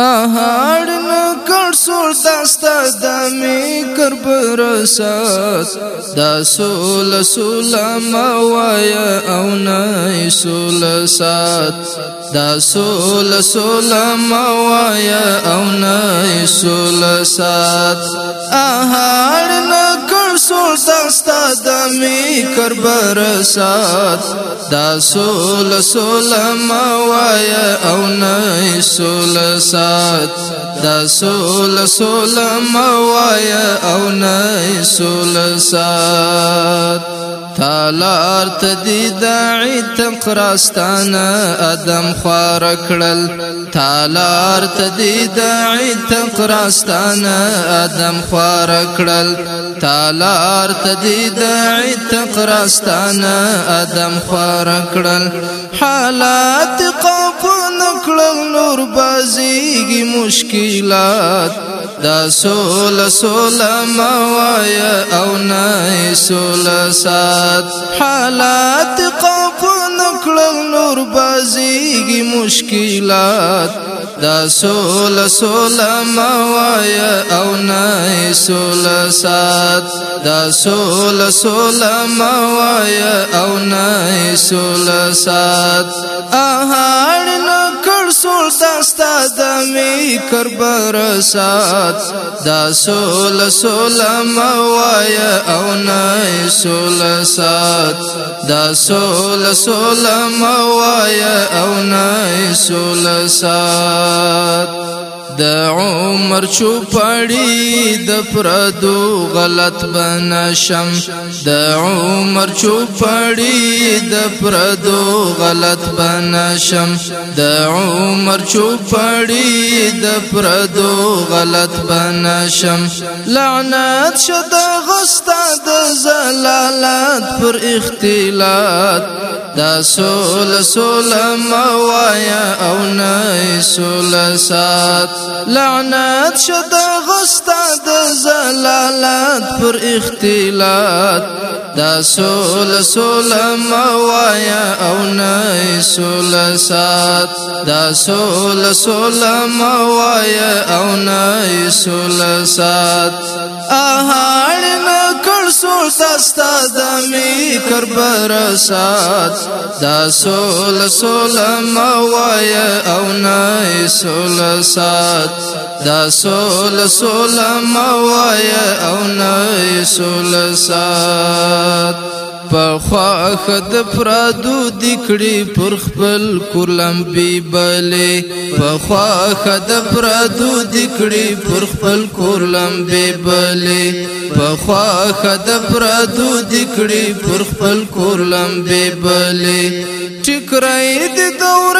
اهاړ نه کړ سول داستا د می کرب رسات دا سول سول ما وایا او نه سول سات دا سول سول ما وایا او نه سول سات اهاړ نه افسوس استا د می کر برسات دا سول سول ما وای او نه سول سات دا سول سول ما وای او نه سول سات تالار تدید عتق راستان ادم خوار کړل تالار تدید عتق راستان ادم خوار کړل تالار تدید عتق راستان ادم خوار کړل حالات قاپ نکړل نور بازیږي مشکلات دا سول سول موایا او نه سول سات حالات قف نکړل نور بازيږي مشکلات دا سول سول موایا او نه سول سات دا سول سول موایا او نه سول سات اهاړ نکړ سول دامی کر برسات دا سول سول موای او نای سول سات دا سول سول موای او نای سول سات د عمر شو پړی د پردو غلط بنشم د عمر شو پړی د پردو غلط بنشم د عمر شو پړی د پردو غلط بنشم لعنت شد غستا د زلالات پر اختلاط دا سول سول موایا او نه سلسات لعنت شد غستا د زلالات پر اختلاط دا سول سول موایا او نای سلسات دا سول سول موایا او نای سلسات اهاړ نکړ سول تاستا د می کر برسات دا سول سول موایا او نای کې سول سات دا سول سول موای او نه سول سات په خواخ د پردو دکړي پر خپل کولمبي بلې په خواخ د پردو دکړي پر خپل کولمبي بلې په خواخ د پردو دکړي پر خپل کور لمبه بلې ټکرای د دور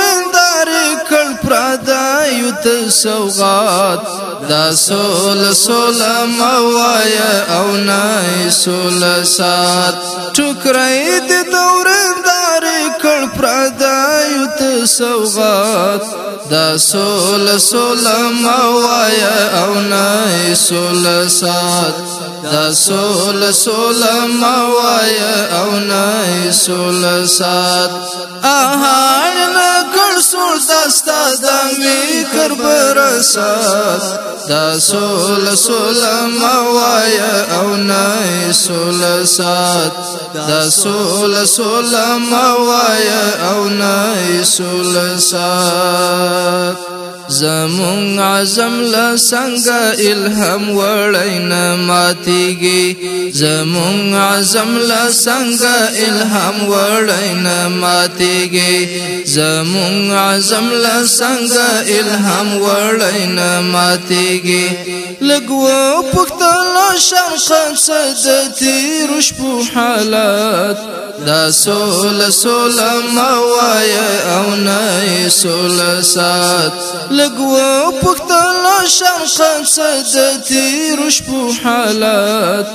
سوغات دا سول سول موایا او نای سول سات ټوکرای د دور دار کړ پردایو ته سوغات دا سول سول موایا او نای سول سات دا سول سول موایا او نای سول سات اها ستا د میکر برسات دا سول سول موایا او نه سول سات دا سول سول موایا او نه سول سات زمون عزم له څنګه الهام وړینا ماتيږي زمون عزم له څنګه الهام وړینا ماتيږي زمون عزم له څنګه الهام وړینا ماتيږي لګو پختل شمخ صد تیرش په حالات دا سول سول ما وای سلسات لقوا بوقت شرق صد تیر شپو حالات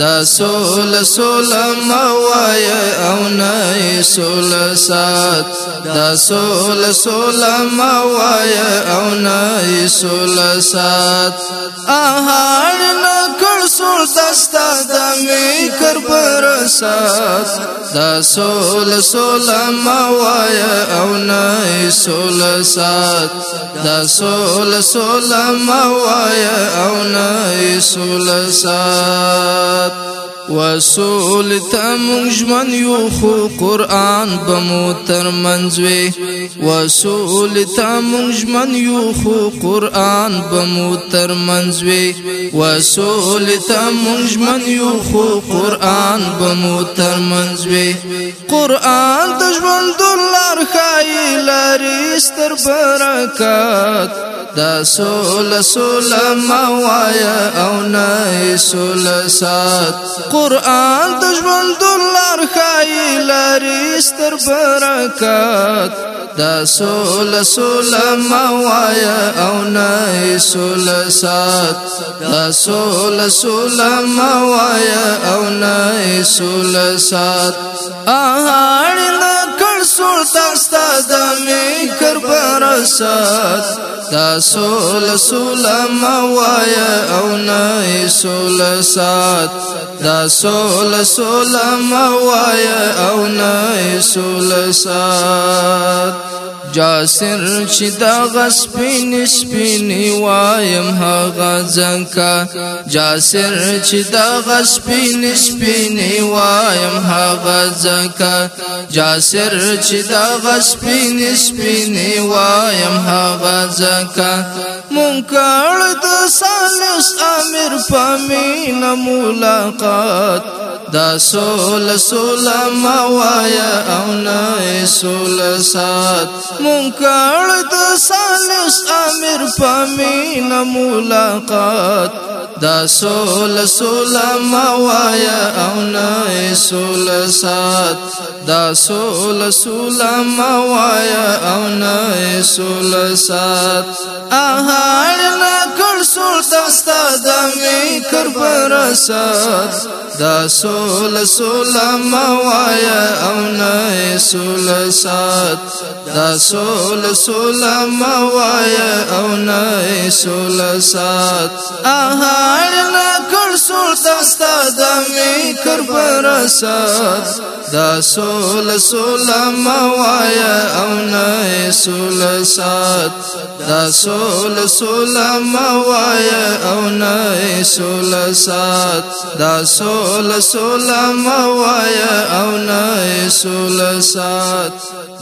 دا سول سول ويا او ناي سلسات دا سول سول ويا او ناي سلسات اهالنا سول دستا دمی کر برسات دا سول سول موای او نای سول سات دا سول سول موای او نای سول سات وسول ته مونږ ژمن یو خو قران به مو تر منځوي وسول ته مونږ ژمن یو خو قران به مو تر منځوي وسول ته مونږ ژمن یو خو قران به مو تر منځوي قران د ژوند لار خای لري ستر برکات دا سول سول ما وایا او نه سول سات قران د ژوند لار خای لري ستر برکات دا سول سول موایا او نه سول سات دا سول سول موایا او نه سول سات اهاړ نه کړ سول تاسو د سات تاسو لسول وای او نه سول سات تاسو لسول وای او نه سول سات جاسر چې دا غسپین سپین وایم هغه ځنکا جاسر چې دا غسپین سپین وایم هغه ځنکا جاسر چې دا غسپین سپین وایم هغه ځنکا مونږ د سالس امیر پامین ملاقات دا سول سول موایا او نه سول سات منکړ د سالس امیر پامین ملاقات دا سول سول موایا او نه سول سات دا سول سول موایا او نه سول سات اها رسول تستا دمی کر برسات دا سول سول موایا او نه سول سات دا سول سول موایا او نه سول سات اهار نه منصور دستا دمی کر برسات دا سول سول موایا او نه سول سات دا سول سول موایا او نه سول سات دا سول سول موایا او نه سول سات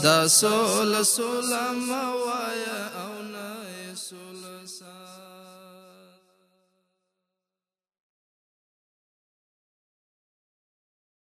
دا سول سول موایا